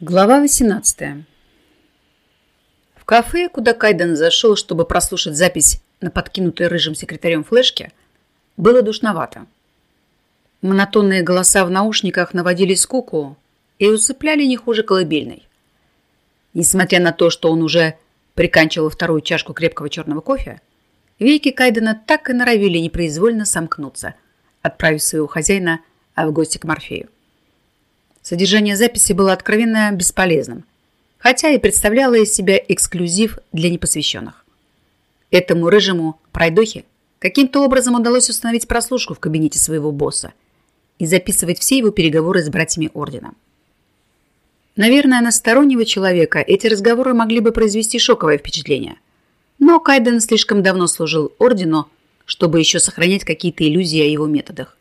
Глава 18 В кафе, куда Кайден зашел, чтобы прослушать запись на подкинутой рыжим секретарем флешке, было душновато. Монотонные голоса в наушниках наводили скуку и усыпляли не хуже колыбельной. Несмотря на то, что он уже приканчивал вторую чашку крепкого черного кофе, веки Кайдена так и норовили непроизвольно сомкнуться, отправив своего хозяина в гости к Морфею. Содержание записи было откровенно бесполезным, хотя и представляло из себя эксклюзив для непосвященных. Этому рыжему пройдохе каким-то образом удалось установить прослушку в кабинете своего босса и записывать все его переговоры с братьями Ордена. Наверное, на стороннего человека эти разговоры могли бы произвести шоковое впечатление. Но Кайден слишком давно служил Ордену, чтобы еще сохранять какие-то иллюзии о его методах.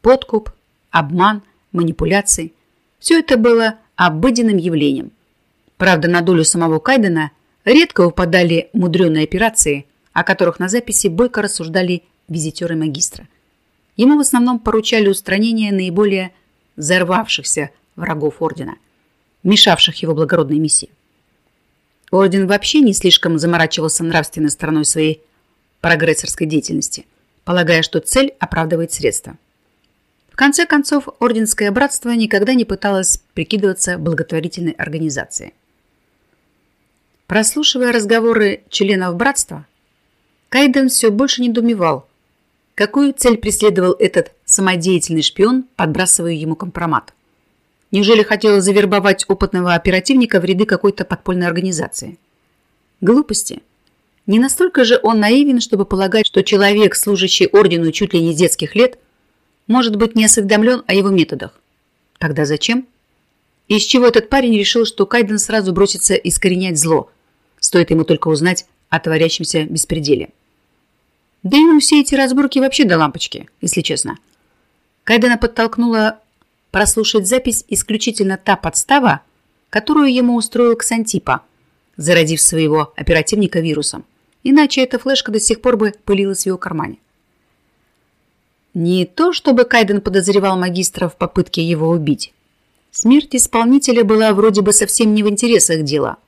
Подкуп, обман, манипуляции – все это было обыденным явлением. Правда, на долю самого Кайдена редко выпадали мудреные операции, о которых на записи бойко рассуждали визитеры магистра. Ему в основном поручали устранение наиболее взорвавшихся врагов Ордена, мешавших его благородной миссии. Орден вообще не слишком заморачивался нравственной стороной своей прогрессорской деятельности, полагая, что цель оправдывает средства. В конце концов, Орденское братство никогда не пыталось прикидываться благотворительной организацией. Прослушивая разговоры членов братства, Кайден все больше недоумевал, какую цель преследовал этот самодеятельный шпион, подбрасывая ему компромат. Неужели хотел завербовать опытного оперативника в ряды какой-то подпольной организации? Глупости. Не настолько же он наивен, чтобы полагать, что человек, служащий ордену чуть ли не детских лет, может быть не осведомлен о его методах. Тогда зачем? Из чего этот парень решил, что Кайден сразу бросится искоренять зло, стоит ему только узнать о творящемся беспределе. Да ему все эти разборки вообще до лампочки, если честно. Кайдена подтолкнула прослушать запись исключительно та подстава, которую ему устроил Ксантипа, зародив своего оперативника вирусом. Иначе эта флешка до сих пор бы пылилась в его кармане. Не то, чтобы Кайден подозревал магистра в попытке его убить. Смерть исполнителя была вроде бы совсем не в интересах дела.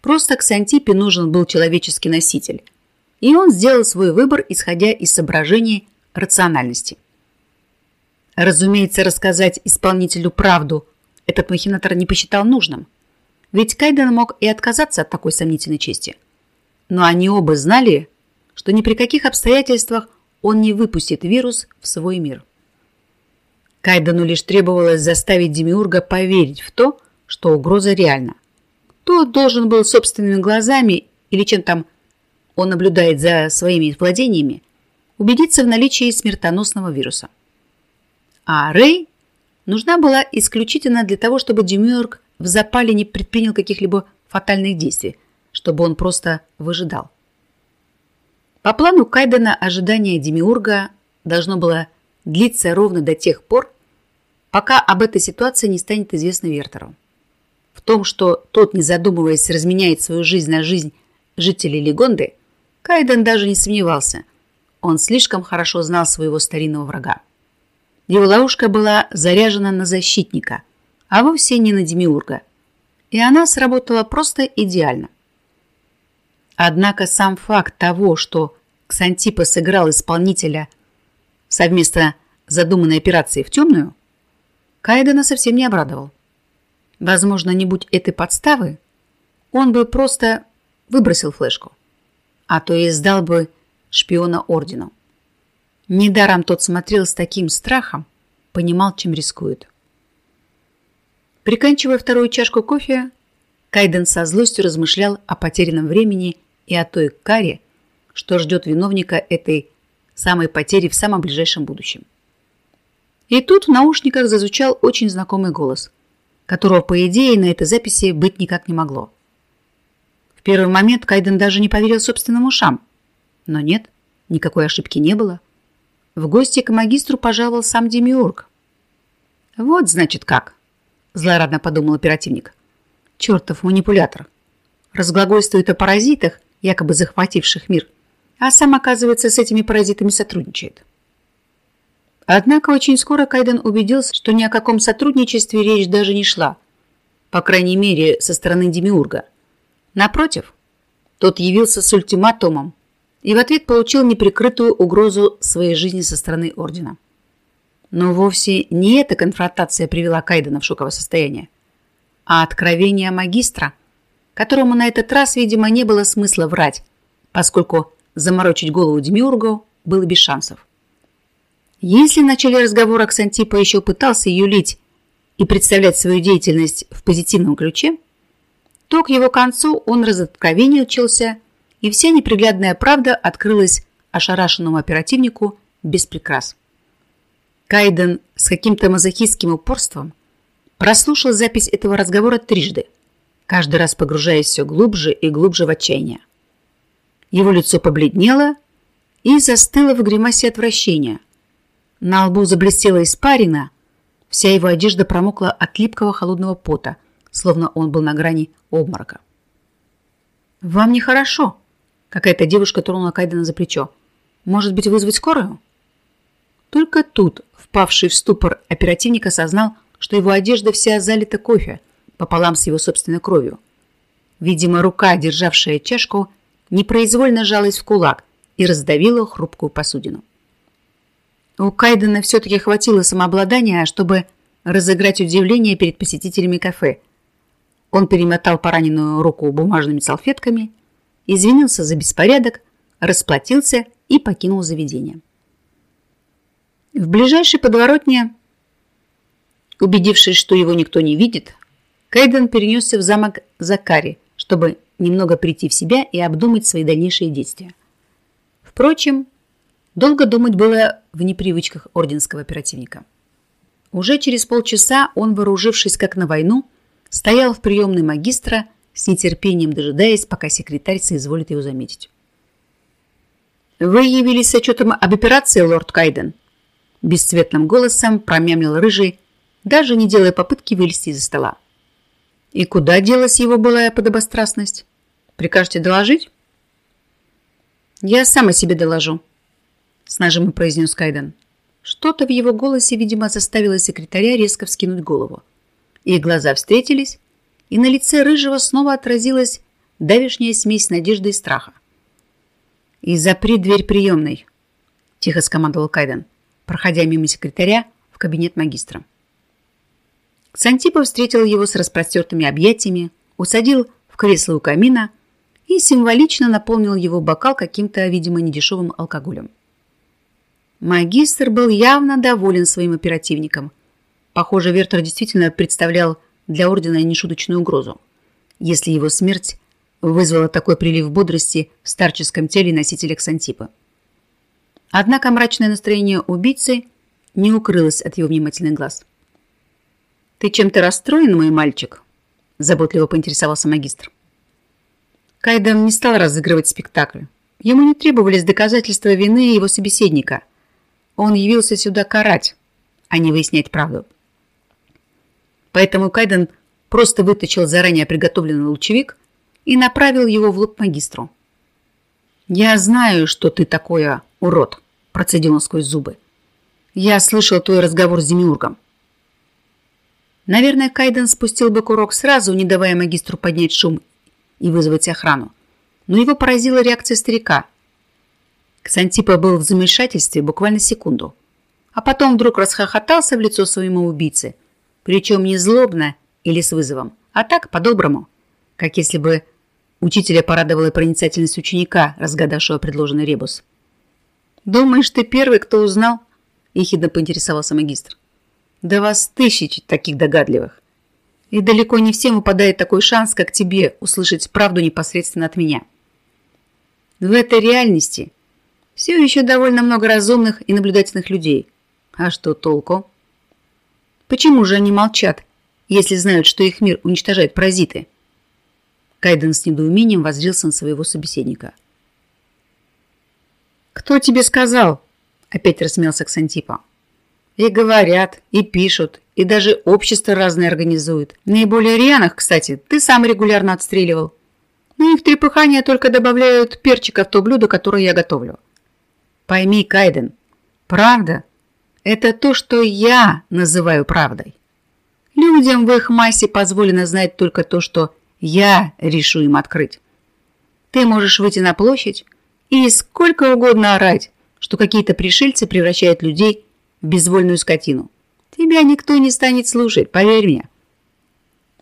Просто Ксантипе нужен был человеческий носитель. И он сделал свой выбор, исходя из соображений рациональности. Разумеется, рассказать исполнителю правду этот махинатор не посчитал нужным. Ведь Кайден мог и отказаться от такой сомнительной чести. Но они оба знали, что ни при каких обстоятельствах он не выпустит вирус в свой мир. Кайдену лишь требовалось заставить Демиурга поверить в то, что угроза реальна. Тот должен был собственными глазами или чем там он наблюдает за своими владениями, убедиться в наличии смертоносного вируса. А Рэй нужна была исключительно для того, чтобы Демиург в запале не предпринял каких-либо фатальных действий, чтобы он просто выжидал. По плану Кайдена ожидание Демиурга должно было длиться ровно до тех пор, пока об этой ситуации не станет известно Вертеру. В том, что тот, не задумываясь, разменяет свою жизнь на жизнь жителей Легонды, Кайден даже не сомневался. Он слишком хорошо знал своего старинного врага. Его ловушка была заряжена на защитника, а вовсе не на Демиурга. И она сработала просто идеально – Однако сам факт того, что Ксантипа сыграл исполнителя совместно задуманной операции в темную, Кайдена совсем не обрадовал. Возможно, не будь этой подставы, он бы просто выбросил флешку, а то и сдал бы шпиона ордену. Недаром тот смотрел с таким страхом, понимал, чем рискует. Приканчивая вторую чашку кофе, Кайден со злостью размышлял о потерянном времени и о той каре, что ждет виновника этой самой потери в самом ближайшем будущем. И тут в наушниках зазвучал очень знакомый голос, которого, по идее, на этой записи быть никак не могло. В первый момент Кайден даже не поверил собственным ушам. Но нет, никакой ошибки не было. В гости к магистру пожаловал сам Демиург. «Вот, значит, как», – злорадно подумал оперативник. «Чертов манипулятор. Разглагольствует о паразитах – якобы захвативших мир, а сам, оказывается, с этими паразитами сотрудничает. Однако очень скоро Кайден убедился, что ни о каком сотрудничестве речь даже не шла. по крайней мере, со стороны Демиурга. Напротив, тот явился с ультиматумом и в ответ получил неприкрытую угрозу своей жизни со стороны Ордена. Но вовсе не эта конфронтация привела Кайдена в шоковое состояние, а откровение магистра, которому на этот раз, видимо, не было смысла врать, поскольку заморочить голову Демиургу было без шансов. Если в начале разговора Ксантипа еще пытался юлить и представлять свою деятельность в позитивном ключе, то к его концу он разоткровенничался, и вся неприглядная правда открылась ошарашенному оперативнику без прикрас. Кайден с каким-то мазохистским упорством прослушал запись этого разговора трижды, каждый раз погружаясь все глубже и глубже в отчаяние. Его лицо побледнело и застыло в гримасе отвращения. На лбу заблестела испарина, Вся его одежда промокла от липкого холодного пота, словно он был на грани обморока. «Вам нехорошо?» Какая-то девушка тронула Кайдена за плечо. «Может быть, вызвать скорую?» Только тут, впавший в ступор, оперативник осознал, что его одежда вся залита кофе, пополам с его собственной кровью. Видимо, рука, державшая чашку, непроизвольно жалась в кулак и раздавила хрупкую посудину. У Кайдена все-таки хватило самообладания, чтобы разыграть удивление перед посетителями кафе. Он перемотал пораненную руку бумажными салфетками, извинился за беспорядок, расплатился и покинул заведение. В ближайшей подворотне, убедившись, что его никто не видит, Кайден перенесся в замок Закари, чтобы немного прийти в себя и обдумать свои дальнейшие действия. Впрочем, Долго думать было в непривычках орденского оперативника. Уже через полчаса он, вооружившись как на войну, стоял в приемной магистра, с нетерпением дожидаясь, пока секретарь соизволит его заметить. «Вы явились с отчетом об операции, лорд Кайден?» Бесцветным голосом промямлил рыжий, даже не делая попытки вылезти из-за стола. «И куда делась его былая подобострастность? Прикажете доложить?» «Я сам о себе доложу», с нажимом произнес Кайден. Что-то в его голосе, видимо, заставило секретаря резко вскинуть голову. Их глаза встретились, и на лице Рыжего снова отразилась давишняя смесь надежды и страха. «И запри дверь приемной», – тихо скомандовал Кайден, проходя мимо секретаря в кабинет магистра. Сантипов встретил его с распростертыми объятиями, усадил в кресло у камина и символично наполнил его бокал каким-то, видимо, недешевым алкоголем. Магистр был явно доволен своим оперативником. Похоже, Вертер действительно представлял для Ордена нешуточную угрозу. Если его смерть вызвала такой прилив бодрости в старческом теле носителя Ксантипа. Однако мрачное настроение убийцы не укрылось от его внимательных глаз. «Ты чем-то расстроен, мой мальчик?» – заботливо поинтересовался магистр. Кайден не стал разыгрывать спектакль. Ему не требовались доказательства вины его собеседника – он явился сюда карать, а не выяснять правду. Поэтому Кайден просто вытащил заранее приготовленный лучевик и направил его в лоб магистру. «Я знаю, что ты такое, урод», – процедил он сквозь зубы. «Я слышал твой разговор с Демиургом». Наверное, Кайден спустил бы курок сразу, не давая магистру поднять шум и вызвать охрану. Но его поразила реакция старика – Ксантипа был в замешательстве буквально секунду, а потом вдруг расхохотался в лицо своему убийце, причем не злобно или с вызовом, а так, по-доброму, как если бы учителя порадовала проницательность ученика, разгадавшего предложенный ребус. «Думаешь, ты первый, кто узнал?» – ехидно поинтересовался магистр. «Да вас тысячи таких догадливых. И далеко не всем выпадает такой шанс, как тебе, услышать правду непосредственно от меня. В этой реальности – все еще довольно много разумных и наблюдательных людей. А что толку? Почему же они молчат, если знают, что их мир уничтожает паразиты? Кайден с недоумением воззрился на своего собеседника. «Кто тебе сказал?» Опять рассмеялся Ксантипа. «И говорят, и пишут, и даже общество разные организуют. Наиболее рьяных, кстати, ты сам регулярно отстреливал. Но их трепыхания только добавляют перчика в то блюдо, которое я готовлю. Пойми, Кайден, правда – это то, что я называю правдой. Людям в их массе позволено знать только то, что я решу им открыть. Ты можешь выйти на площадь и сколько угодно орать, что какие-то пришельцы превращают людей безвольную скотину. Тебя никто не станет слушать, поверь мне.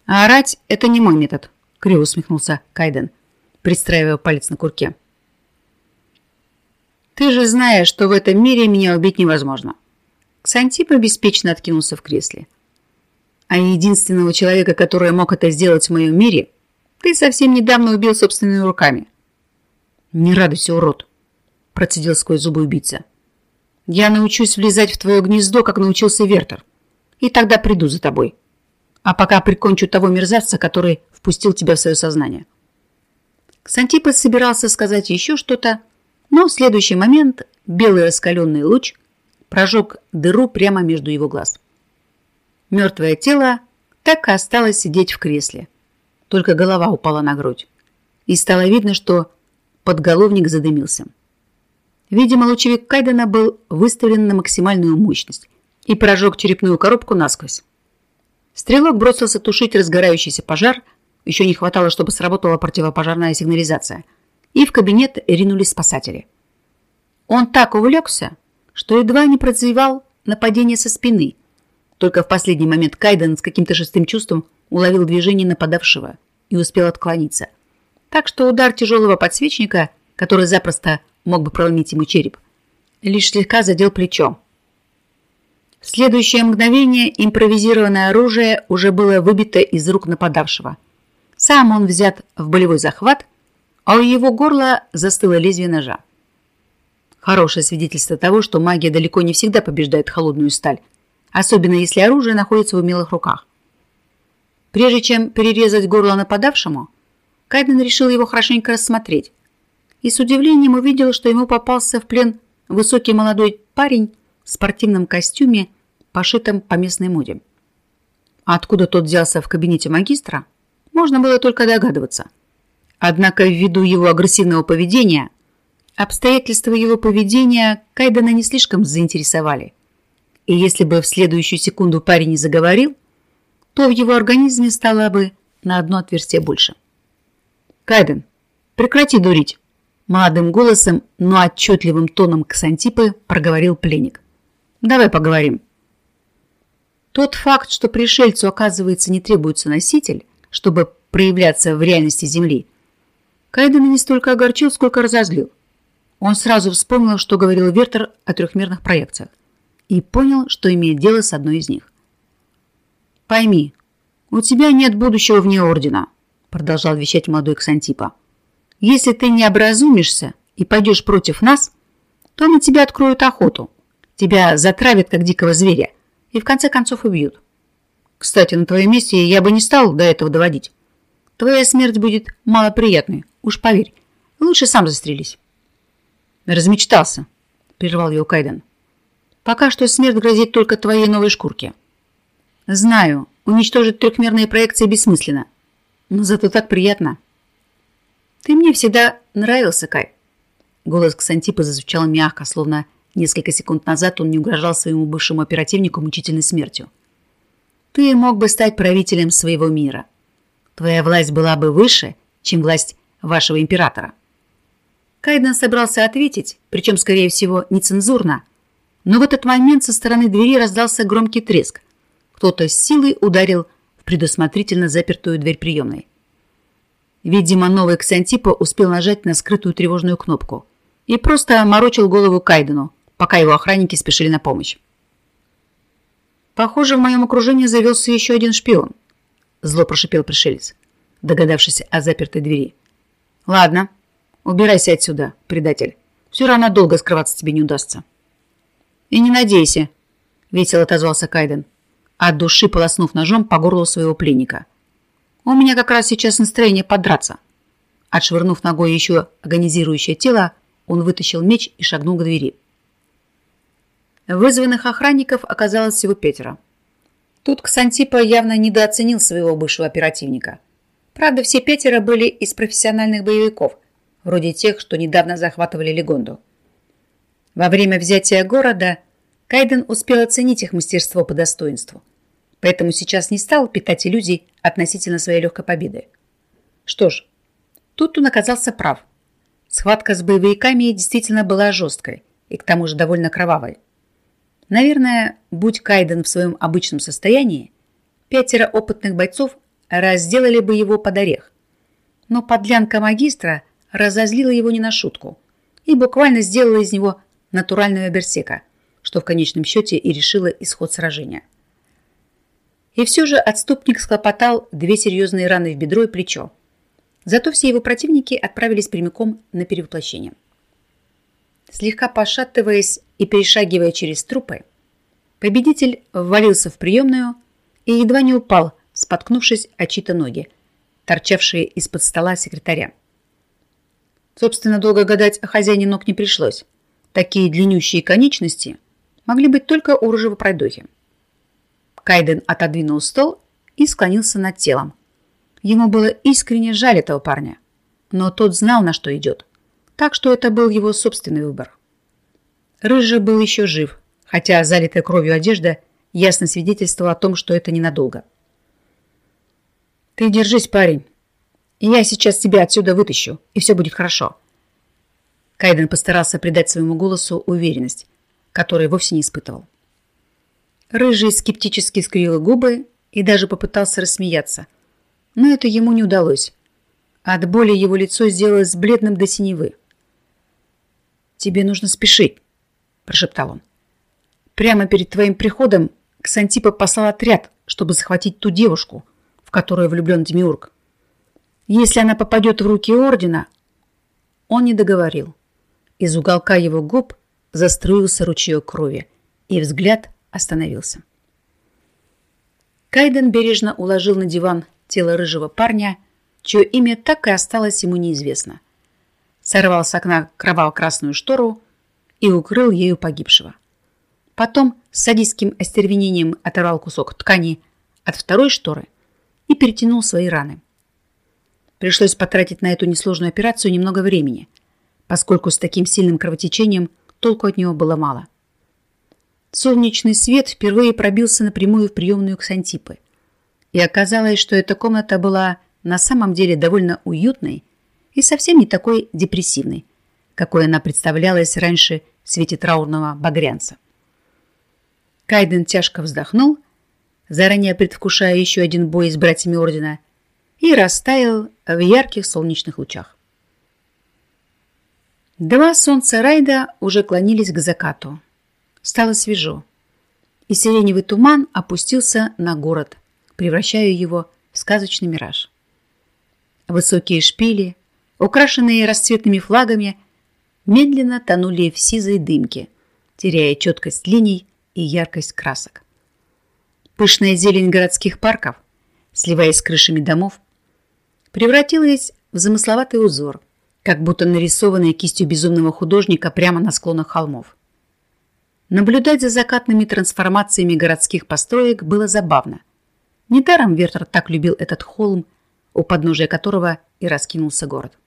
А орать – это не мой метод, криво усмехнулся Кайден, пристраивая палец на курке. Ты же знаешь, что в этом мире меня убить невозможно. Ксантип беспечно откинулся в кресле. А единственного человека, который мог это сделать в моем мире, ты совсем недавно убил собственными руками. Не радуйся, урод, процедил сквозь зубы убийца. Я научусь влезать в твое гнездо, как научился Вертер. И тогда приду за тобой. А пока прикончу того мерзавца, который впустил тебя в свое сознание. Ксантипас собирался сказать еще что-то, но в следующий момент белый раскаленный луч прожег дыру прямо между его глаз. Мертвое тело так и осталось сидеть в кресле. Только голова упала на грудь. И стало видно, что подголовник задымился. Видимо, лучевик Кайдена был выставлен на максимальную мощность и прожег черепную коробку насквозь. Стрелок бросился тушить разгорающийся пожар, еще не хватало, чтобы сработала противопожарная сигнализация – и в кабинет ринулись спасатели. Он так увлекся, что едва не прозевал нападение со спины. Только в последний момент Кайден с каким-то шестым чувством уловил движение нападавшего и успел отклониться. Так что удар тяжелого подсвечника, который запросто мог бы проломить ему череп, лишь слегка задел плечо. В следующее мгновение импровизированное оружие уже было выбито из рук нападавшего. Сам он взят в болевой захват а у его горла застыло лезвие ножа. Хорошее свидетельство того, что магия далеко не всегда побеждает холодную сталь, особенно если оружие находится в умелых руках. Прежде чем перерезать горло нападавшему, Кайден решил его хорошенько рассмотреть и с удивлением увидел, что ему попался в плен высокий молодой парень в спортивном костюме, пошитом по местной моде. Откуда тот взялся в кабинете магистра, можно было только догадываться – Однако ввиду его агрессивного поведения, обстоятельства его поведения Кайдена не слишком заинтересовали. И если бы в следующую секунду парень не заговорил, то в его организме стало бы на одно отверстие больше. «Кайден, прекрати дурить!» Молодым голосом, но отчетливым тоном Ксантипы проговорил пленник. «Давай поговорим». Тот факт, что пришельцу, оказывается, не требуется носитель, чтобы проявляться в реальности Земли – Кайдена не столько огорчил, сколько разозлил. Он сразу вспомнил, что говорил Вертер о трехмерных проекциях и понял, что имеет дело с одной из них. «Пойми, у тебя нет будущего вне Ордена», продолжал вещать молодой Ксантипа. «Если ты не образумишься и пойдешь против нас, то на тебя откроют охоту. Тебя затравят, как дикого зверя, и в конце концов убьют. Кстати, на твоем месте я бы не стал до этого доводить. Твоя смерть будет малоприятной, Уж поверь, лучше сам застрелись. Размечтался, прервал его Кайден. Пока что смерть грозит только твоей новой шкурке. Знаю, уничтожить трехмерные проекции бессмысленно, но зато так приятно. Ты мне всегда нравился, Кай. Голос Ксантипа зазвучал мягко, словно несколько секунд назад он не угрожал своему бывшему оперативнику мучительной смертью. Ты мог бы стать правителем своего мира. Твоя власть была бы выше, чем власть вашего императора. Кайден собрался ответить, причем, скорее всего, нецензурно, но в этот момент со стороны двери раздался громкий треск. Кто-то с силой ударил в предусмотрительно запертую дверь приемной. Видимо, новый Ксантипа успел нажать на скрытую тревожную кнопку и просто морочил голову Кайдену, пока его охранники спешили на помощь. «Похоже, в моем окружении завелся еще один шпион», – зло прошипел пришелец, догадавшись о запертой двери. Ладно, убирайся отсюда, предатель. Все равно долго скрываться тебе не удастся. И не надейся, весело отозвался Кайден, от души полоснув ножом по горлу своего пленника. У меня как раз сейчас настроение подраться. Отшвырнув ногой еще агонизирующее тело, он вытащил меч и шагнул к двери. Вызванных охранников оказалось всего пятеро. Тут Ксантипа явно недооценил своего бывшего оперативника – Правда, все пятеро были из профессиональных боевиков, вроде тех, что недавно захватывали Легонду. Во время взятия города Кайден успел оценить их мастерство по достоинству. Поэтому сейчас не стал питать иллюзий относительно своей легкой победы. Что ж, тут он оказался прав. Схватка с боевиками действительно была жесткой и к тому же довольно кровавой. Наверное, будь Кайден в своем обычном состоянии, пятеро опытных бойцов разделали бы его под орех. Но подлянка магистра разозлила его не на шутку и буквально сделала из него натурального берсека, что в конечном счете и решило исход сражения. И все же отступник схлопотал две серьезные раны в бедро и плечо. Зато все его противники отправились прямиком на перевоплощение. Слегка пошатываясь и перешагивая через трупы, победитель ввалился в приемную и едва не упал, споткнувшись о чьи-то ноги, торчавшие из-под стола секретаря. Собственно, долго гадать о хозяине ног не пришлось. Такие длиннющие конечности могли быть только у рыжего пройдохи. Кайден отодвинул стол и склонился над телом. Ему было искренне жаль этого парня, но тот знал, на что идет, так что это был его собственный выбор. Рыжий был еще жив, хотя залитая кровью одежда ясно свидетельствовала о том, что это ненадолго. «Ты держись, парень, я сейчас тебя отсюда вытащу, и все будет хорошо». Кайден постарался придать своему голосу уверенность, которой вовсе не испытывал. Рыжий скептически скривил губы и даже попытался рассмеяться. Но это ему не удалось. От боли его лицо сделалось бледным до синевы. «Тебе нужно спешить», – прошептал он. «Прямо перед твоим приходом Ксантипа послал отряд, чтобы захватить ту девушку, в которую влюблен Демиург. Если она попадет в руки Ордена...» Он не договорил. Из уголка его губ заструился ручеек крови, и взгляд – остановился. Кайден бережно уложил на диван тело рыжего парня, чье имя так и осталось ему неизвестно. Сорвал с окна кроваво-красную штору и укрыл ею погибшего. Потом с садистским остервенением оторвал кусок ткани от второй шторы и перетянул свои раны. Пришлось потратить на эту несложную операцию немного времени, поскольку с таким сильным кровотечением толку от него было мало. Солнечный свет впервые пробился напрямую в приемную Ксантипы. И оказалось, что эта комната была на самом деле довольно уютной и совсем не такой депрессивной, какой она представлялась раньше в свете траурного багрянца. Кайден тяжко вздохнул, заранее предвкушая еще один бой с братьями Ордена, и растаял в ярких солнечных лучах. Два солнца Райда уже клонились к закату, Стало свежо, и сиреневый туман опустился на город, превращая его в сказочный мираж. Высокие шпили, украшенные расцветными флагами, медленно тонули в сизой дымке, теряя четкость линий и яркость красок. Пышная зелень городских парков, сливаясь с крышами домов, превратилась в замысловатый узор, как будто нарисованный кистью безумного художника прямо на склонах холмов. Наблюдать за закатными трансформациями городских построек было забавно. Недаром Вертер так любил этот холм, у подножия которого и раскинулся город.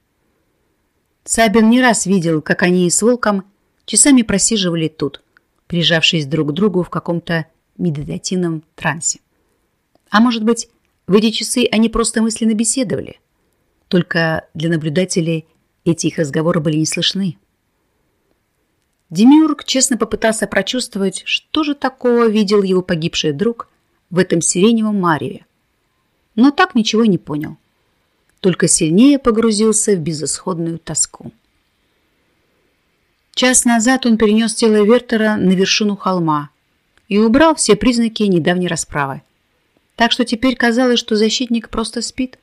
Сабин не раз видел, как они с Волком часами просиживали тут, прижавшись друг к другу в каком-то медитативном трансе. А может быть, в эти часы они просто мысленно беседовали. Только для наблюдателей эти их разговоры были не слышны. Демиург честно попытался прочувствовать, что же такого видел его погибший друг в этом сиреневом мареве. Но так ничего не понял. Только сильнее погрузился в безысходную тоску. Час назад он перенес тело Вертера на вершину холма и убрал все признаки недавней расправы. Так что теперь казалось, что защитник просто спит.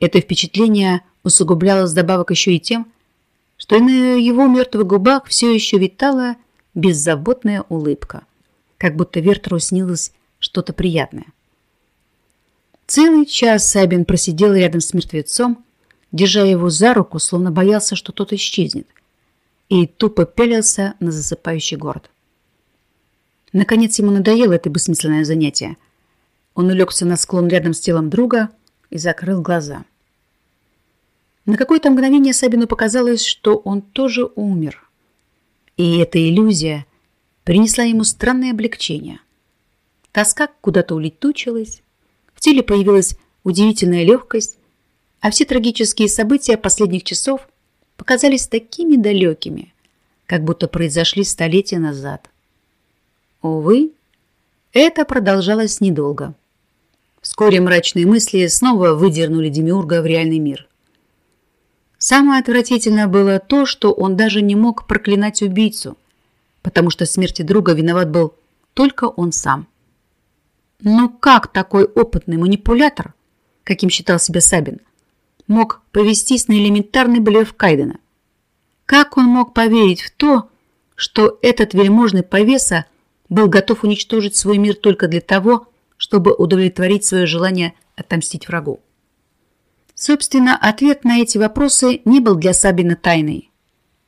Это впечатление усугублялось добавок еще и тем, что на его мертвых губах все еще витала беззаботная улыбка, как будто Вертеру снилось что-то приятное. Целый час Сабин просидел рядом с мертвецом, держа его за руку, словно боялся, что тот исчезнет, и тупо пялился на засыпающий город. Наконец ему надоело это бессмысленное занятие. Он улегся на склон рядом с телом друга и закрыл глаза. На какое-то мгновение Сабину показалось, что он тоже умер. И эта иллюзия принесла ему странное облегчение. тоска куда-то улетучилась, в теле появилась удивительная легкость, а все трагические события последних часов показались такими далекими, как будто произошли столетия назад. Увы, это продолжалось недолго. Вскоре мрачные мысли снова выдернули Демиурга в реальный мир. Самое отвратительное было то, что он даже не мог проклинать убийцу, потому что смерти друга виноват был только он сам. Но как такой опытный манипулятор, каким считал себя Сабин, мог повестись на элементарный блеф Кайдена? Как он мог поверить в то, что этот вельможный повеса был готов уничтожить свой мир только для того, чтобы удовлетворить свое желание отомстить врагу? Собственно, ответ на эти вопросы не был для Сабина тайной.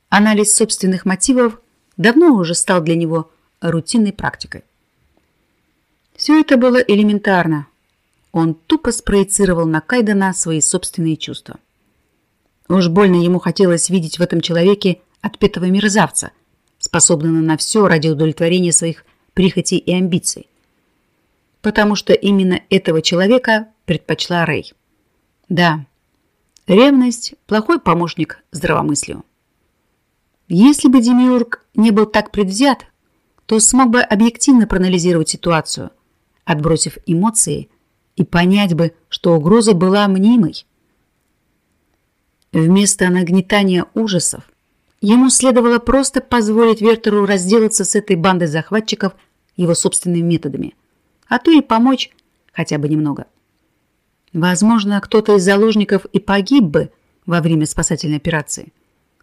Анализ собственных мотивов давно уже стал для него рутинной практикой. Все это было элементарно. Он тупо спроецировал на Кайдена свои собственные чувства. Уж больно ему хотелось видеть в этом человеке отпетого мерзавца, способного на все ради удовлетворения своих прихотей и амбиций. Потому что именно этого человека предпочла Рэй. Да, ревность – плохой помощник здравомыслию. Если бы Демиург не был так предвзят, то смог бы объективно проанализировать ситуацию, отбросив эмоции, и понять бы, что угроза была мнимой. Вместо нагнетания ужасов ему следовало просто позволить Вертеру разделаться с этой бандой захватчиков его собственными методами, а то и помочь хотя бы немного. Возможно, кто-то из заложников и погиб бы во время спасательной операции.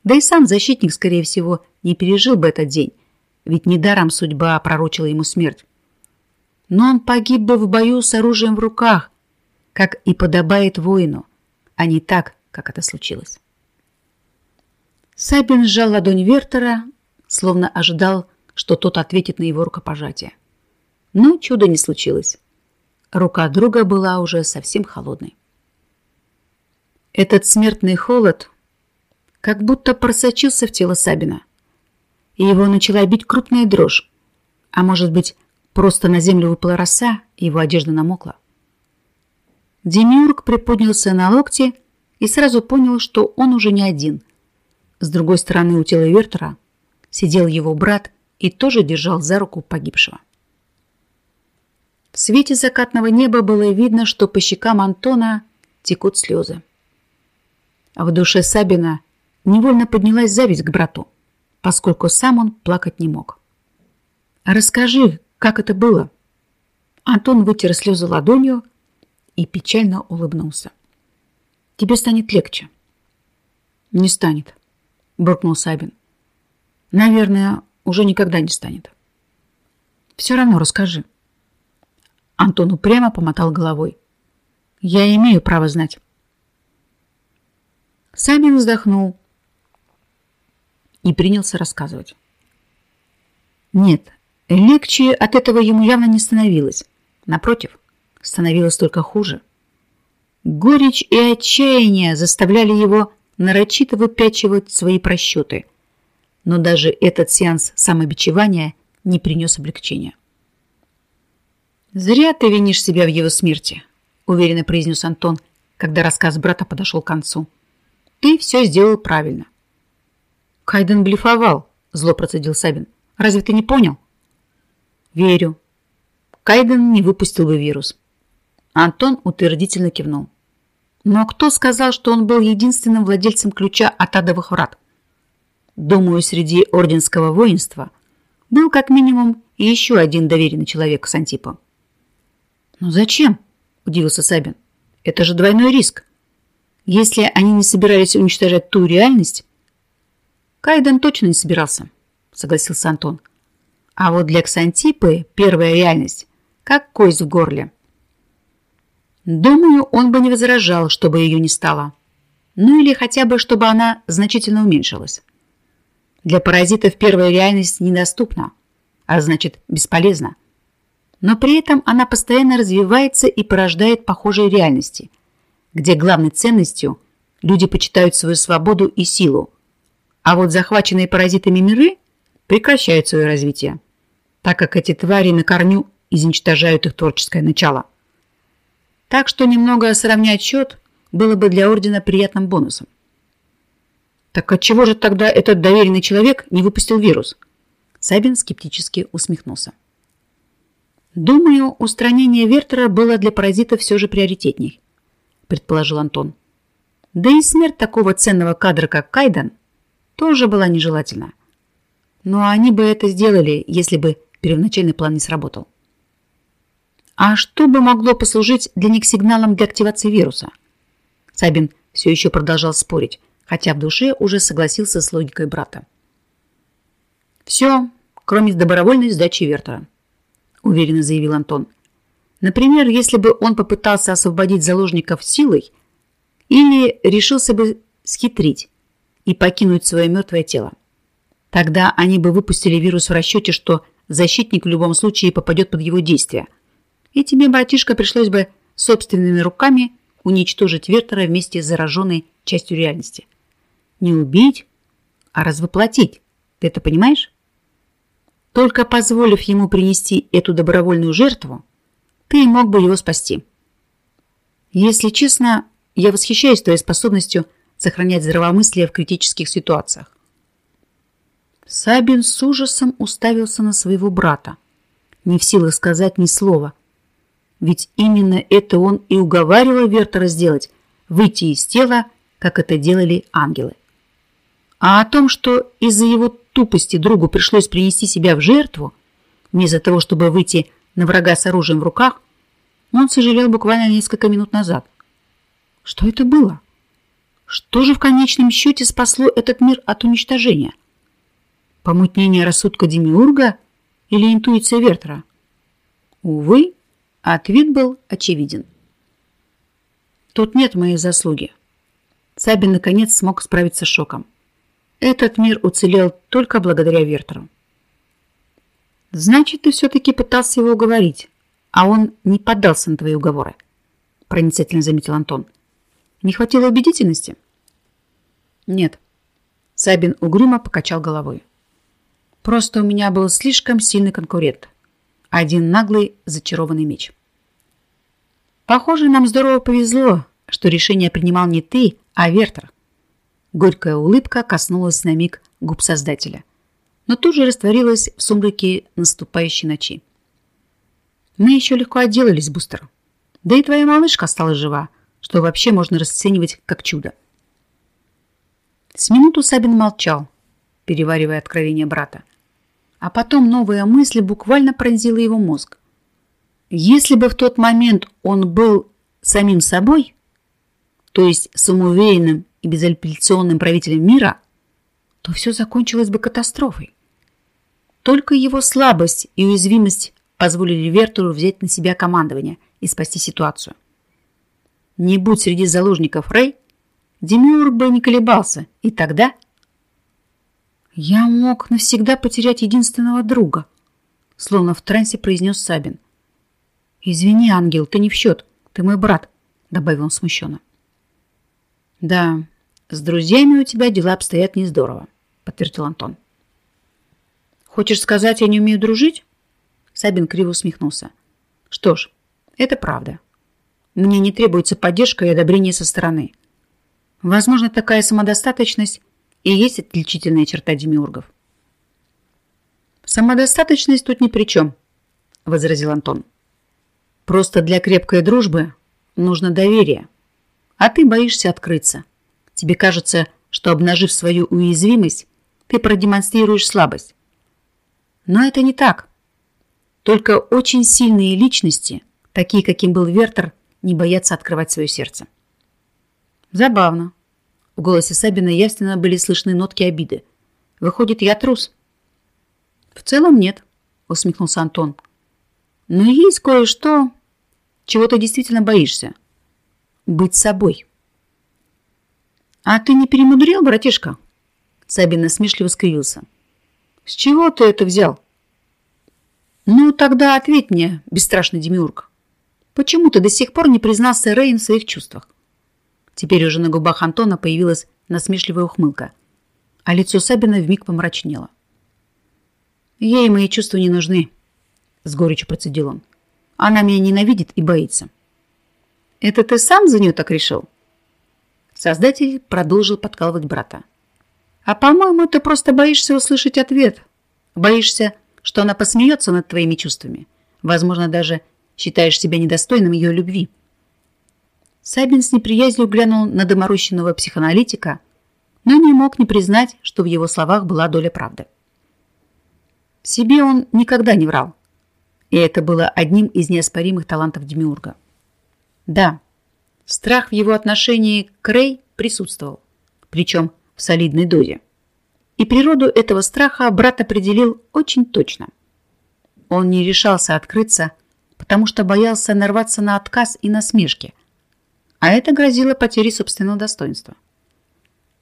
Да и сам защитник, скорее всего, не пережил бы этот день, ведь недаром судьба пророчила ему смерть. Но он погиб бы в бою с оружием в руках, как и подобает воину, а не так, как это случилось. Сабин сжал ладонь Вертера, словно ожидал, что тот ответит на его рукопожатие. Но чуда не случилось. Рука друга была уже совсем холодной. Этот смертный холод как будто просочился в тело Сабина, и его начала бить крупная дрожь, а может быть, просто на землю выпала роса, и его одежда намокла. Демиург приподнялся на локте и сразу понял, что он уже не один. С другой стороны у тела Вертера сидел его брат и тоже держал за руку погибшего. В свете закатного неба было видно, что по щекам Антона текут слезы. А в душе Сабина невольно поднялась зависть к брату, поскольку сам он плакать не мог. «Расскажи, как это было?» Антон вытер слезы ладонью и печально улыбнулся. Тебе станет легче. Не станет, буркнул Сабин. Наверное, уже никогда не станет. Все равно расскажи. Антон упрямо помотал головой. Я имею право знать. Сабин вздохнул и принялся рассказывать. Нет, легче от этого ему явно не становилось. Напротив, становилось только хуже. Горечь и отчаяние заставляли его нарочито выпячивать свои просчеты. Но даже этот сеанс самобичевания не принес облегчения. «Зря ты винишь себя в его смерти», — уверенно произнес Антон, когда рассказ брата подошел к концу. «Ты все сделал правильно». «Кайден блефовал», — зло процедил Сабин. «Разве ты не понял?» «Верю. Кайден не выпустил бы вирус. Антон утвердительно кивнул. Но кто сказал, что он был единственным владельцем ключа от адовых врат? Думаю, среди орденского воинства был как минимум еще один доверенный человек с Антипом. «Но зачем?» – удивился Сабин. «Это же двойной риск. Если они не собирались уничтожать ту реальность...» «Кайден точно не собирался», – согласился Антон. «А вот для Ксантипы первая реальность – как кость в горле». Думаю, он бы не возражал, чтобы ее не стало. Ну или хотя бы, чтобы она значительно уменьшилась. Для паразитов первая реальность недоступна, а значит бесполезна. Но при этом она постоянно развивается и порождает похожие реальности, где главной ценностью люди почитают свою свободу и силу, а вот захваченные паразитами миры прекращают свое развитие, так как эти твари на корню изничтожают их творческое начало. Так что немного сравнять счет было бы для Ордена приятным бонусом. Так отчего же тогда этот доверенный человек не выпустил вирус? Сабин скептически усмехнулся. Думаю, устранение Вертера было для паразита все же приоритетней, предположил Антон. Да и смерть такого ценного кадра, как Кайдан, тоже была нежелательна. Но они бы это сделали, если бы первоначальный план не сработал. А что бы могло послужить для них сигналом для активации вируса? Сабин все еще продолжал спорить, хотя в душе уже согласился с логикой брата. «Все, кроме добровольной сдачи Вертера», – уверенно заявил Антон. «Например, если бы он попытался освободить заложников силой или решился бы схитрить и покинуть свое мертвое тело. Тогда они бы выпустили вирус в расчете, что защитник в любом случае попадет под его действие. И тебе, братишка, пришлось бы собственными руками уничтожить Вертера вместе с зараженной частью реальности. Не убить, а развоплотить. Ты это понимаешь? Только позволив ему принести эту добровольную жертву, ты мог бы его спасти. Если честно, я восхищаюсь твоей способностью сохранять здравомыслие в критических ситуациях. Сабин с ужасом уставился на своего брата, не в силах сказать ни слова. Ведь именно это он и уговаривал Вертера сделать, выйти из тела, как это делали ангелы. А о том, что из-за его тупости другу пришлось принести себя в жертву, вместо того, чтобы выйти на врага с оружием в руках, он сожалел буквально несколько минут назад. Что это было? Что же в конечном счете спасло этот мир от уничтожения? Помутнение рассудка Демиурга или интуиция Вертера? Увы, ответ был очевиден. Тут нет моей заслуги. Сабин наконец смог справиться с шоком. Этот мир уцелел только благодаря Вертеру. Значит, ты все-таки пытался его уговорить, а он не поддался на твои уговоры, проницательно заметил Антон. Не хватило убедительности? Нет. Сабин угрюмо покачал головой. Просто у меня был слишком сильный конкурент. Один наглый, зачарованный меч. Похоже, нам здорово повезло, что решение принимал не ты, а Вертер. Горькая улыбка коснулась на миг губ создателя, но тут же растворилась в сумраке наступающей ночи. Мы еще легко отделались, Бустер. Да и твоя малышка осталась жива, что вообще можно расценивать как чудо. С минуту Сабин молчал, переваривая откровение брата. А потом новая мысль буквально пронзила его мозг. Если бы в тот момент он был самим собой, то есть самоуверенным и безапелляционным правителем мира, то все закончилось бы катастрофой. Только его слабость и уязвимость позволили Вертеру взять на себя командование и спасти ситуацию. Не будь среди заложников Рэй, Демиург бы не колебался, и тогда «Я мог навсегда потерять единственного друга», словно в трансе произнес Сабин. «Извини, ангел, ты не в счет. Ты мой брат», добавил он смущенно. «Да, с друзьями у тебя дела обстоят не здорово», подтвердил Антон. «Хочешь сказать, я не умею дружить?» Сабин криво усмехнулся. «Что ж, это правда. Мне не требуется поддержка и одобрение со стороны. Возможно, такая самодостаточность и есть отличительная черта демиургов. «Самодостаточность тут ни при чем», – возразил Антон. «Просто для крепкой дружбы нужно доверие, а ты боишься открыться. Тебе кажется, что, обнажив свою уязвимость, ты продемонстрируешь слабость. Но это не так. Только очень сильные личности, такие, каким был Вертер, не боятся открывать свое сердце. Забавно. В голосе Сабина явственно были слышны нотки обиды. «Выходит, я трус?» «В целом нет», — усмехнулся Антон. «Но есть кое-что, чего ты действительно боишься. Быть собой». «А ты не перемудрил, братишка?» Сабин насмешливо скривился. «С чего ты это взял?» «Ну, тогда ответь мне, бесстрашный демиург. Почему ты до сих пор не признался Рейн в своих чувствах?» Теперь уже на губах Антона появилась насмешливая ухмылка, а лицо Сабина вмиг помрачнело. Ей мои чувства не нужны. с горечью процедил он. Она меня ненавидит и боится. Это ты сам за нее так решил? Создатель продолжил подкалывать брата. А по-моему, ты просто боишься услышать ответ. Боишься, что она посмеется над твоими чувствами. Возможно, даже считаешь себя недостойным ее любви. Сабин с неприязнью глянул на доморощенного психоаналитика, но не мог не признать, что в его словах была доля правды. Себе он никогда не врал, и это было одним из неоспоримых талантов Демиурга. Да, страх в его отношении к Рэй присутствовал, причем в солидной дозе. И природу этого страха брат определил очень точно. Он не решался открыться, потому что боялся нарваться на отказ и насмешки, а это грозило потерей собственного достоинства.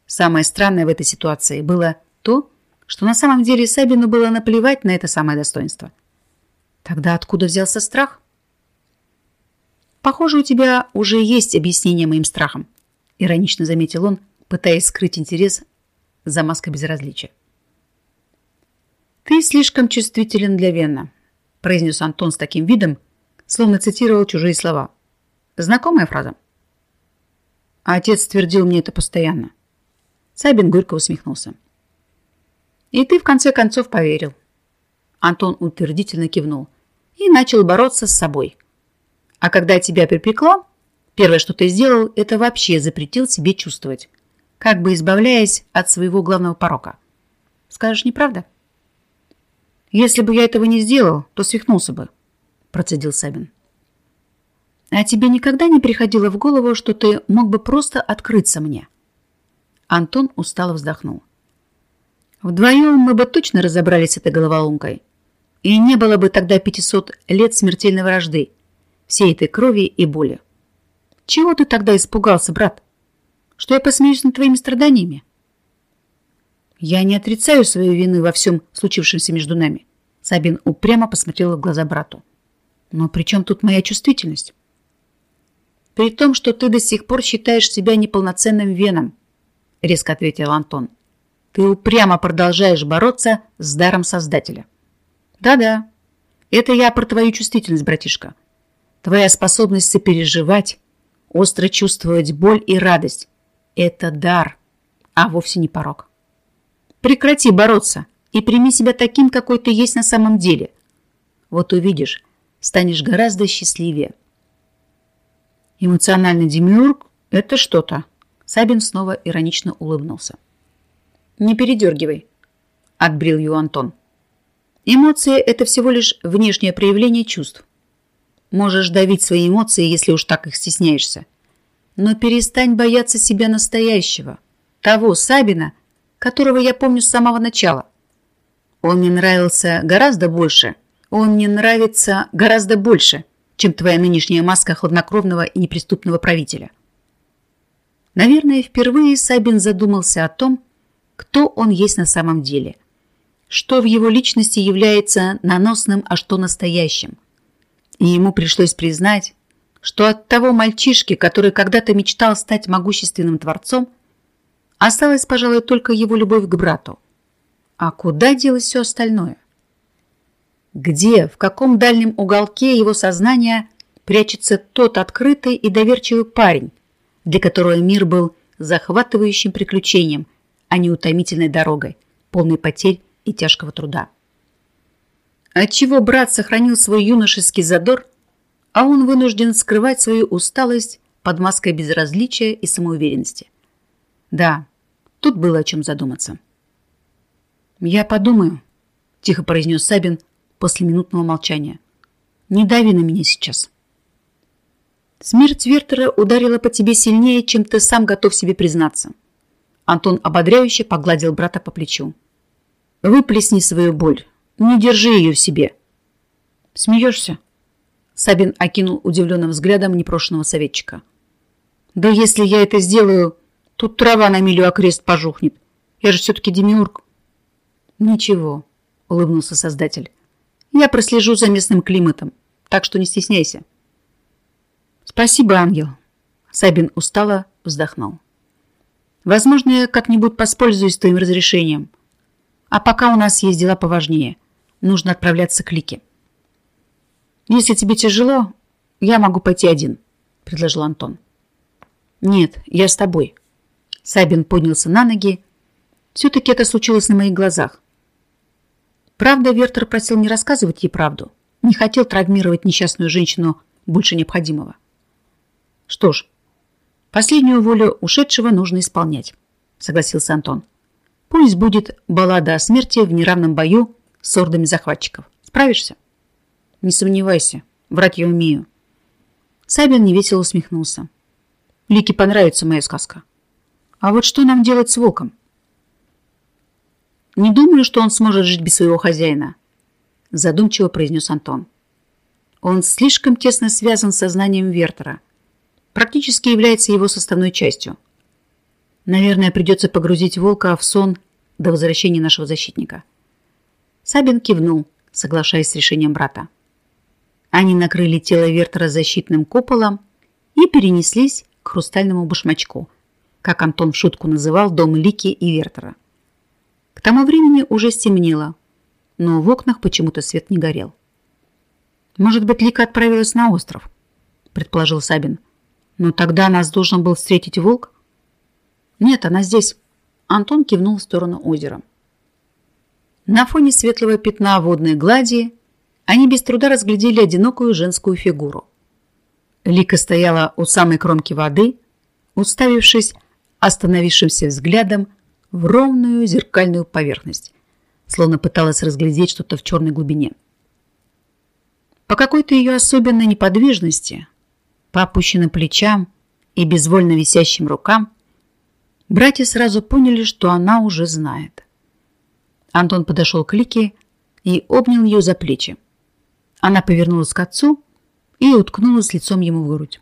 Самое странное в этой ситуации было то, что на самом деле Сабину было наплевать на это самое достоинство. Тогда откуда взялся страх? «Похоже, у тебя уже есть объяснение моим страхам», иронично заметил он, пытаясь скрыть интерес за маской безразличия. «Ты слишком чувствителен для Вена», произнес Антон с таким видом, словно цитировал чужие слова. Знакомая фраза? Отец твердил мне это постоянно. Сабин горько усмехнулся. И ты в конце концов поверил. Антон утвердительно кивнул и начал бороться с собой. А когда тебя припекло, первое, что ты сделал, это вообще запретил себе чувствовать как бы избавляясь от своего главного порока. Скажешь, неправда? Если бы я этого не сделал, то свихнулся бы, процедил Сабин. А тебе никогда не приходило в голову, что ты мог бы просто открыться мне? Антон устало вздохнул. Вдвоем мы бы точно разобрались с этой головоломкой. И не было бы тогда 500 лет смертельной вражды, всей этой крови и боли. Чего ты тогда испугался, брат? что я посмеюсь над твоими страданиями? Я не отрицаю свою вины во всем случившемся между нами. Сабин упрямо посмотрела в глаза брату. Но при чем тут моя чувствительность? При том, что ты до сих пор считаешь себя неполноценным веном, резко ответил Антон. Ты упрямо продолжаешь бороться с даром Создателя. Да-да, это я про твою чувствительность, братишка. Твоя способность сопереживать, остро чувствовать боль и радость, это дар, а вовсе не порог. Прекрати бороться и прими себя таким, какой ты есть на самом деле. Вот увидишь, станешь гораздо счастливее. Эмоциональный демиург – это что-то. Сабин снова иронично улыбнулся. Не передергивай, отбрил ее Антон. Эмоции – это всего лишь внешнее проявление чувств. Можешь давить свои эмоции, если уж так их стесняешься но перестань бояться себя настоящего, того Сабина, которого я помню с самого начала. Он мне нравился гораздо больше, он мне нравится гораздо больше, чем твоя нынешняя маска хладнокровного и неприступного правителя. Наверное, впервые Сабин задумался о том, кто он есть на самом деле, что в его личности является наносным, а что настоящим. И ему пришлось признать, что от того мальчишки, который когда-то мечтал стать могущественным творцом, осталась, пожалуй, только его любовь к брату. А куда делось все остальное? Где, в каком дальнем уголке его сознания прячется тот открытый и доверчивый парень, для которого мир был захватывающим приключением, а не утомительной дорогой, полной потерь и тяжкого труда? Отчего брат сохранил свой юношеский задор – а он вынужден скрывать свою усталость под маской безразличия и самоуверенности. Да, тут было о чем задуматься. «Я подумаю», – тихо произнес Сабин после минутного молчания. «Не дави на меня сейчас». Смерть Вертера ударила по тебе сильнее, чем ты сам готов себе признаться. Антон ободряюще погладил брата по плечу. Выплесни свою боль. Не держи ее в себе. Смеешься? Сабин окинул удивленным взглядом непрошенного советчика. «Да если я это сделаю, тут трава на милю окрест пожухнет. Я же все-таки демиург». «Ничего», — улыбнулся создатель. «Я прослежу за местным климатом, так что не стесняйся». «Спасибо, ангел», — Сабин устало вздохнул. «Возможно, я как-нибудь воспользуюсь твоим разрешением. А пока у нас есть дела поважнее. Нужно отправляться к Лике». «Если тебе тяжело, я могу пойти один», — предложил Антон. «Нет, я с тобой». Сабин поднялся на ноги. Все-таки это случилось на моих глазах. Правда, Вертер просил не рассказывать ей правду. Не хотел травмировать несчастную женщину больше необходимого. Что ж, последнюю волю ушедшего нужно исполнять, согласился Антон. Пусть будет баллада о смерти в неравном бою с ордами захватчиков. Справишься? Не сомневайся, врать я умею. Сабин невесело усмехнулся. Лике понравится моя сказка. А вот что нам делать с волком? Не думаю, что он сможет жить без своего хозяина, задумчиво произнес Антон. Он слишком тесно связан с сознанием Вертера, практически является его составной частью. Наверное, придется погрузить волка в сон до возвращения нашего защитника. Сабин кивнул, соглашаясь с решением брата. Они накрыли тело Вертера защитным куполом и перенеслись к хрустальному башмачку, как Антон в шутку называл дом Лики и Вертера. К тому времени уже стемнело, но в окнах почему-то свет не горел. «Может быть, Лика отправилась на остров?» – предположил Сабин. «Но тогда нас должен был встретить волк?» «Нет, она здесь». Антон кивнул в сторону озера. На фоне светлого пятна водной глади они без труда разглядели одинокую женскую фигуру. Лика стояла у самой кромки воды, уставившись остановившимся взглядом в ровную зеркальную поверхность, словно пыталась разглядеть что-то в черной глубине. По какой-то ее особенной неподвижности, по опущенным плечам и безвольно висящим рукам, братья сразу поняли, что она уже знает. Антон подошел к Лике и обнял ее за плечи. Она повернулась к отцу и уткнулась лицом ему в грудь.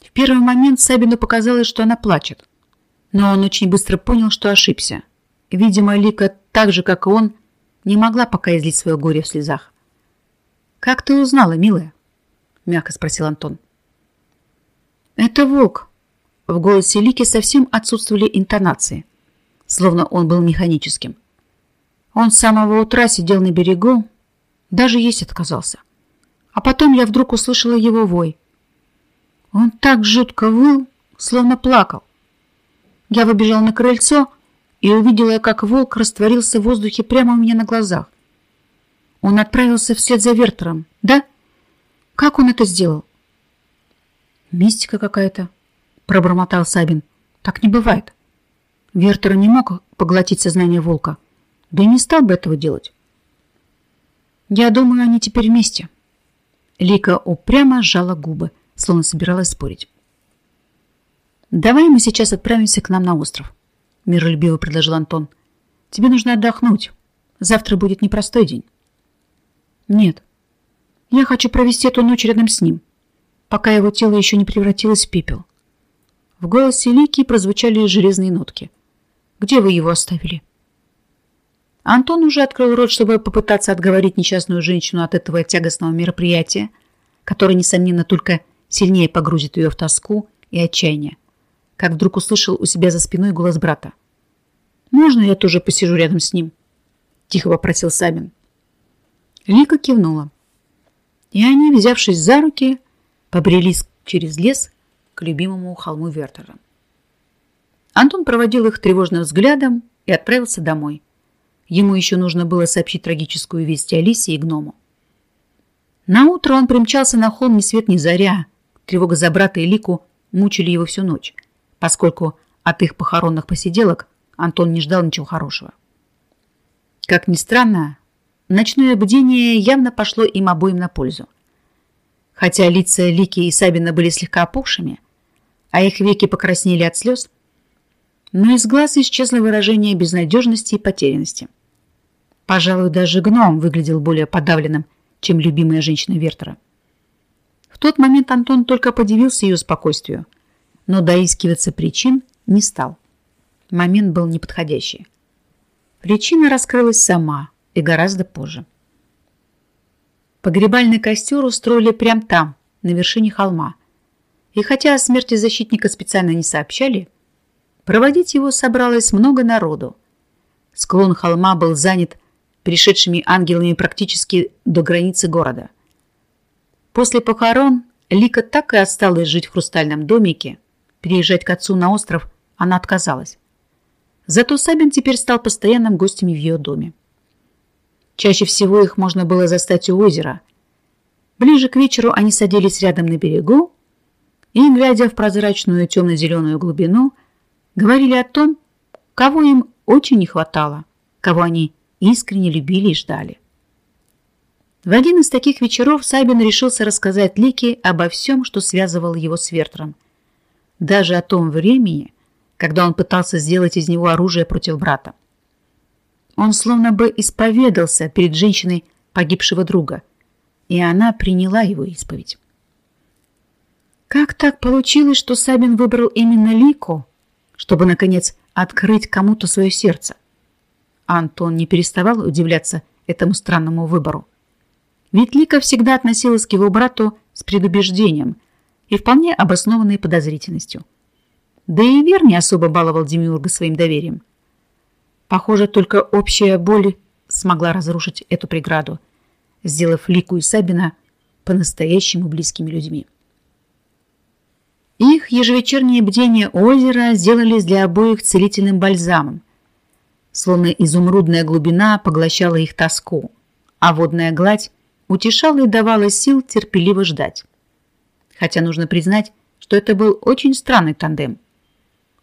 В первый момент Сабину показалось, что она плачет – но он очень быстро понял, что ошибся. Видимо, Лика, так же, как и он, не могла пока излить свое горе в слезах. «Как ты узнала, милая?» – мягко спросил Антон. «Это волк». В голосе Лики совсем отсутствовали интонации, словно он был механическим. Он с самого утра сидел на берегу, даже есть отказался. А потом я вдруг услышала его вой. Он так жутко выл, словно плакал. Я выбежал на крыльцо и увидела, как волк растворился в воздухе прямо у меня на глазах. Он отправился вслед за Вертером, да? Как он это сделал? Мистика какая-то, пробормотал Сабин. Так не бывает. Вертер не мог поглотить сознание волка, да не стал бы этого делать. Я думаю, они теперь вместе. Лика упрямо сжала губы, словно собиралась спорить. «Давай мы сейчас отправимся к нам на остров», — миролюбиво предложил Антон. «Тебе нужно отдохнуть. Завтра будет непростой день». «Нет. Я хочу провести эту ночь рядом с ним, пока его тело еще не превратилось в пепел». В голосе Лики прозвучали железные нотки. «Где вы его оставили?» Антон уже открыл рот, чтобы попытаться отговорить несчастную женщину от этого тягостного мероприятия, которое, несомненно, только сильнее погрузит ее в тоску и отчаяние как вдруг услышал у себя за спиной голос брата. «Можно я тоже посижу рядом с ним?» – тихо попросил Сабин. Лика кивнула. И они, взявшись за руки, побрелись через лес к любимому холму Вертера. Антон проводил их тревожным взглядом и отправился домой. Ему еще нужно было сообщить трагическую весть Алисе и гному. Наутро он примчался на холм ни свет ни заря. Тревога за брата и Лику мучили его всю ночь поскольку от их похоронных посиделок Антон не ждал ничего хорошего. Как ни странно, ночное бдение явно пошло им обоим на пользу. Хотя лица Лики и Сабина были слегка опухшими, а их веки покраснели от слез, но из глаз исчезло выражение безнадежности и потерянности. Пожалуй, даже гном выглядел более подавленным, чем любимая женщина Вертера. В тот момент Антон только подивился ее спокойствию – но доискиваться причин не стал. Момент был неподходящий. Причина раскрылась сама и гораздо позже. Погребальный костер устроили прямо там, на вершине холма. И хотя о смерти защитника специально не сообщали, проводить его собралось много народу. Склон холма был занят пришедшими ангелами практически до границы города. После похорон Лика так и осталась жить в хрустальном домике. Переезжать к отцу на остров она отказалась. Зато Сабин теперь стал постоянным гостем в ее доме. Чаще всего их можно было застать у озера. Ближе к вечеру они садились рядом на берегу и, глядя в прозрачную темно-зеленую глубину, говорили о том, кого им очень не хватало, кого они искренне любили и ждали. В один из таких вечеров Сабин решился рассказать Лике обо всем, что связывало его с Вертером. Даже о том времени, когда он пытался сделать из него оружие против брата. Он словно бы исповедался перед женщиной погибшего друга, и она приняла его исповедь. Как так получилось, что Сабин выбрал именно Лику, чтобы, наконец, открыть кому-то свое сердце? Антон не переставал удивляться этому странному выбору. Ведь Лика всегда относилась к его брату с предубеждением и вполне обоснованной подозрительностью. Да и Вер не особо баловал Демиурга своим доверием. Похоже, только общая боль смогла разрушить эту преграду, сделав Лику и Сабина по-настоящему близкими людьми. Их ежевечернее бдение озера сделались для обоих целительным бальзамом. Словно изумрудная глубина поглощала их тоску, а водная гладь утешала и давала сил терпеливо ждать. Хотя нужно признать, что это был очень странный тандем.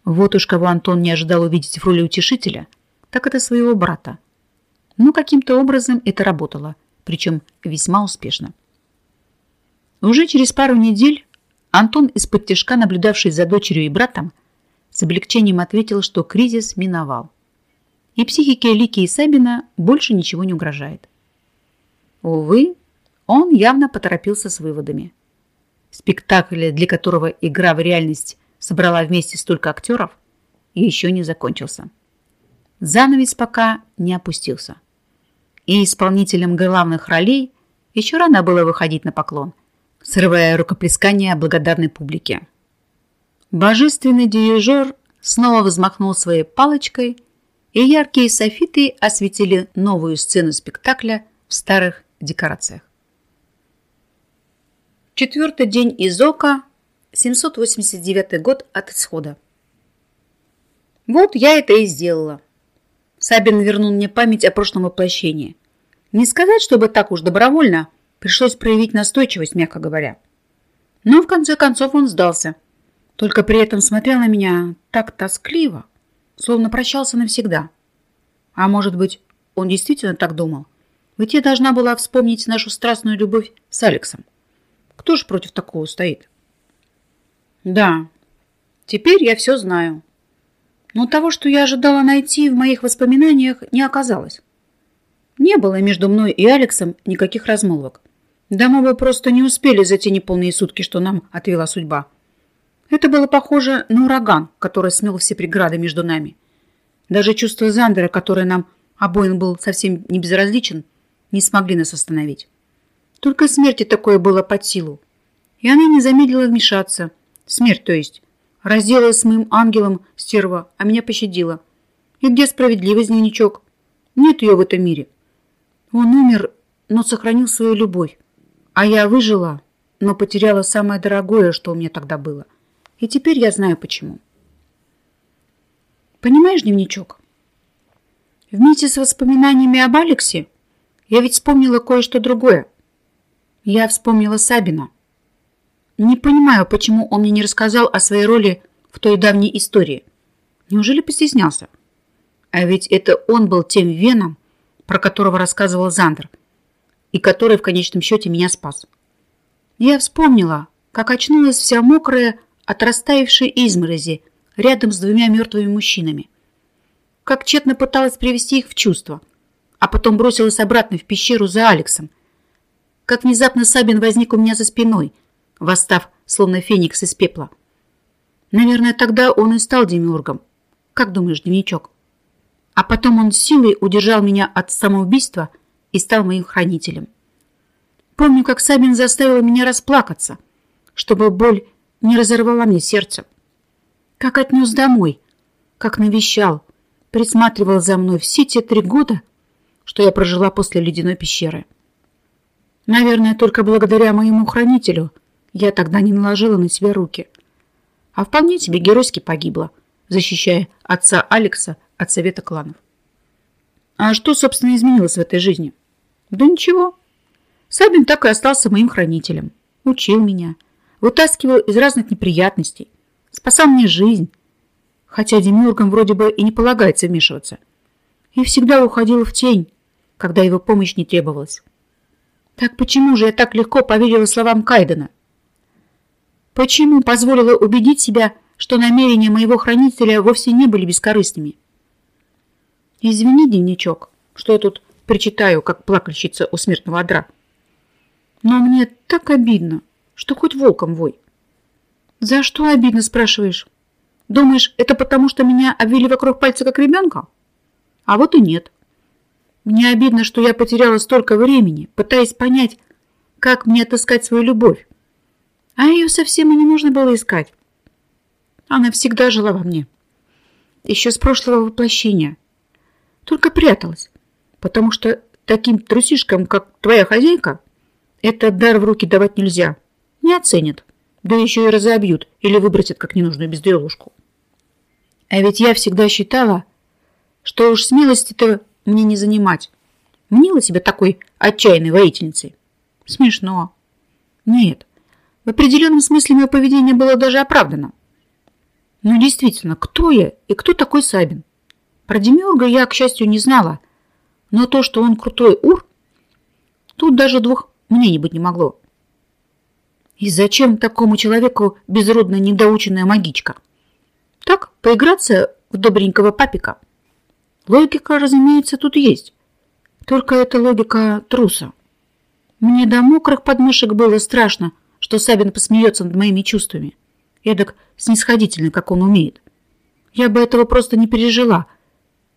Вот уж кого Антон не ожидал увидеть в роли утешителя, так это своего брата. Но каким-то образом это работало, причем весьма успешно. Уже через пару недель Антон, из-под тяжка наблюдавший за дочерью и братом, с облегчением ответил, что кризис миновал. И психике Лики и Сабина больше ничего не угрожает. Увы, он явно поторопился с выводами. Спектакль, для которого игра в реальность собрала вместе столько актеров, еще не закончился. Занавес пока не опустился. И исполнителям главных ролей еще рано было выходить на поклон – срывая рукоплескание благодарной публике. Божественный дирижер снова взмахнул своей палочкой, и яркие софиты осветили новую сцену спектакля в старых декорациях. Четвертый день из Ока, 789 год от исхода. Вот я это и сделала. Сабин вернул мне память о прошлом воплощении. Не сказать, чтобы так уж добровольно, Пришлось проявить настойчивость, мягко говоря. Но в конце концов он сдался. Только при этом смотрел на меня так тоскливо, словно прощался навсегда. А может быть, он действительно так думал? Ведь я должна была вспомнить нашу страстную любовь с Алексом. Кто же против такого стоит? Да, теперь я все знаю. Но того, что я ожидала найти в моих воспоминаниях, не оказалось. Не было между мной и Алексом никаких размолвок. Да мы бы просто не успели за те неполные сутки, что нам отвела судьба. Это было похоже на ураган, который смел все преграды между нами. Даже чувство Зандера, которое нам обоим был совсем не безразличен, не смогли нас остановить. Только смерти такое было под силу. И она не замедлила вмешаться. Смерть, то есть. Разделалась с моим ангелом стерва, а меня пощадила. И где справедливость, дневничок? Нет ее в этом мире. Он умер, но сохранил свою любовь. А я выжила, но потеряла самое дорогое, что у меня тогда было. И теперь я знаю почему. Понимаешь, дневничок? Вместе с воспоминаниями об Алексе я ведь вспомнила кое-что другое. Я вспомнила Сабина. Не понимаю, почему он мне не рассказал о своей роли в той давней истории. Неужели постеснялся? А ведь это он был тем веном, про которого рассказывал Зандер – и который в конечном счете меня спас. Я вспомнила, как очнулась вся мокрая от растаявшей изморози рядом с двумя мертвыми мужчинами. Как тщетно пыталась привести их в чувство, а потом бросилась обратно в пещеру за Алексом. Как внезапно Сабин возник у меня за спиной, восстав, словно феникс из пепла. Наверное, тогда он и стал демиургом. Как думаешь, дневничок? А потом он силой удержал меня от самоубийства – и стал моим хранителем. Помню, как Сабин заставил меня расплакаться, чтобы боль не разорвала мне сердце. Как отнес домой, как навещал, присматривал за мной все те три года, что я прожила после ледяной пещеры. Наверное, только благодаря моему хранителю я тогда не наложила на себя руки. А вполне себе геройски погибла, защищая отца Алекса от совета кланов. А что, собственно, изменилось в этой жизни? Да ничего. Сабин так и остался моим хранителем. Учил меня, вытаскивал из разных неприятностей, спасал мне жизнь, хотя демиургам вроде бы и не полагается вмешиваться. И всегда уходил в тень, когда его помощь не требовалась. Так почему же я так легко поверила словам Кайдена? Почему позволила убедить себя, что намерения моего хранителя вовсе не были бескорыстными? Извини, дневничок, что я тут причитаю, как плакальщица у смертного одра. Но мне так обидно, что хоть волком вой. За что обидно, спрашиваешь? Думаешь, это потому, что меня обвели вокруг пальца, как ребенка? А вот и нет. Мне обидно, что я потеряла столько времени, пытаясь понять, как мне отыскать свою любовь. А ее совсем и не нужно было искать. Она всегда жила во мне. Еще с прошлого воплощения. Только пряталась, потому что таким трусишкам, как твоя хозяйка, этот дар в руки давать нельзя. Не оценят. Да еще и разобьют или выбросят как ненужную безделушку. А ведь я всегда считала, что уж смелости-то мне не занимать. Мнила себя такой отчаянной воительницей. Смешно. Нет, в определенном смысле мое поведение было даже оправдано. Но действительно, кто я и кто такой Сабин? Про Демиурга я, к счастью, не знала. Но то, что он крутой ур, тут даже двух мнений быть не могло. И зачем такому человеку безродная недоученная магичка? Так, поиграться в добренького папика – Логика, разумеется, тут есть. Только это логика труса. Мне до мокрых подмышек было страшно, что Сабин посмеется над моими чувствами. Эдак снисходительный, как он умеет. Я бы этого просто не пережила.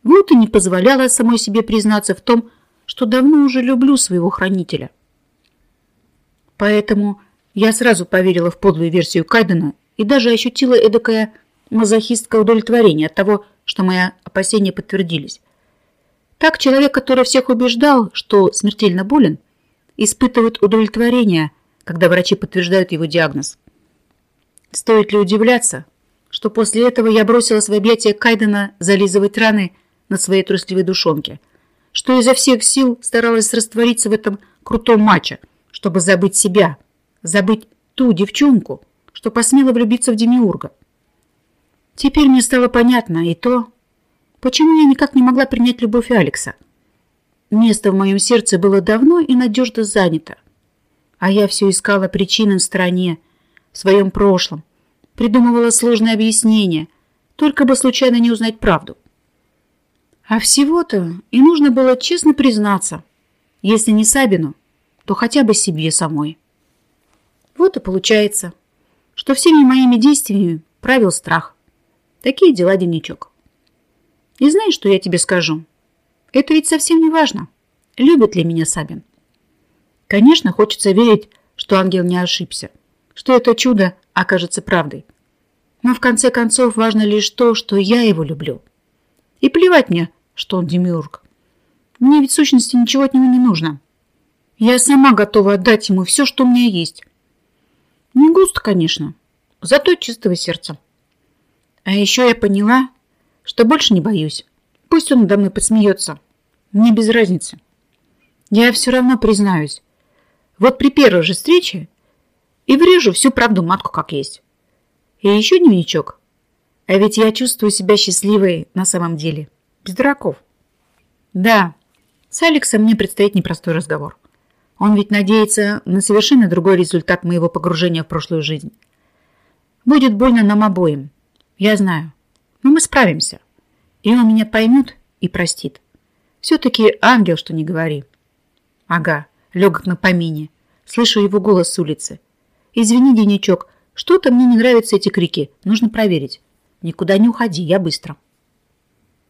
Вот и не позволяла самой себе признаться в том, что давно уже люблю своего хранителя. Поэтому я сразу поверила в подлую версию Кайдена и даже ощутила эдакое мазохистское удовлетворение от того, что мои опасения подтвердились. Так человек, который всех убеждал, что смертельно болен, испытывает удовлетворение, когда врачи подтверждают его диагноз. Стоит ли удивляться, что после этого я бросилась в объятия Кайдена зализывать раны на своей трусливой душонке, что изо всех сил старалась раствориться в этом крутом матче, чтобы забыть себя, забыть ту девчонку, что посмела влюбиться в Демиурга. Теперь мне стало понятно и то, почему я никак не могла принять любовь Алекса. Место в моем сердце было давно и надежно занято. А я все искала причины в стороне, в своем прошлом, придумывала сложные объяснения, только бы случайно не узнать правду. А всего-то и нужно было честно признаться, если не Сабину, то хотя бы себе самой. Вот и получается, что всеми моими действиями правил страх. Такие дела, дневничок. И знаешь, что я тебе скажу? Это ведь совсем не важно, любит ли меня Сабин. Конечно, хочется верить, что ангел не ошибся, что это чудо окажется правдой. Но в конце концов важно лишь то, что я его люблю. И плевать мне, что он демиург. Мне ведь в сущности ничего от него не нужно. Я сама готова отдать ему все, что у меня есть. Не густо, конечно, зато чистого сердца. А еще я поняла, что больше не боюсь. Пусть он надо мной посмеется. Мне без разницы. Я все равно признаюсь. Вот при первой же встрече и врежу всю правду матку как есть. И еще дневничок. А ведь я чувствую себя счастливой на самом деле. Без дураков. Да, с Алексом мне предстоит непростой разговор. Он ведь надеется на совершенно другой результат моего погружения в прошлую жизнь. Будет больно нам обоим. Я знаю. Но мы справимся. И он меня поймет и простит. Все-таки ангел, что не говори. Ага, легок на помине. Слышу его голос с улицы. Извини, денечок, что-то мне не нравятся эти крики. Нужно проверить. Никуда не уходи, я быстро.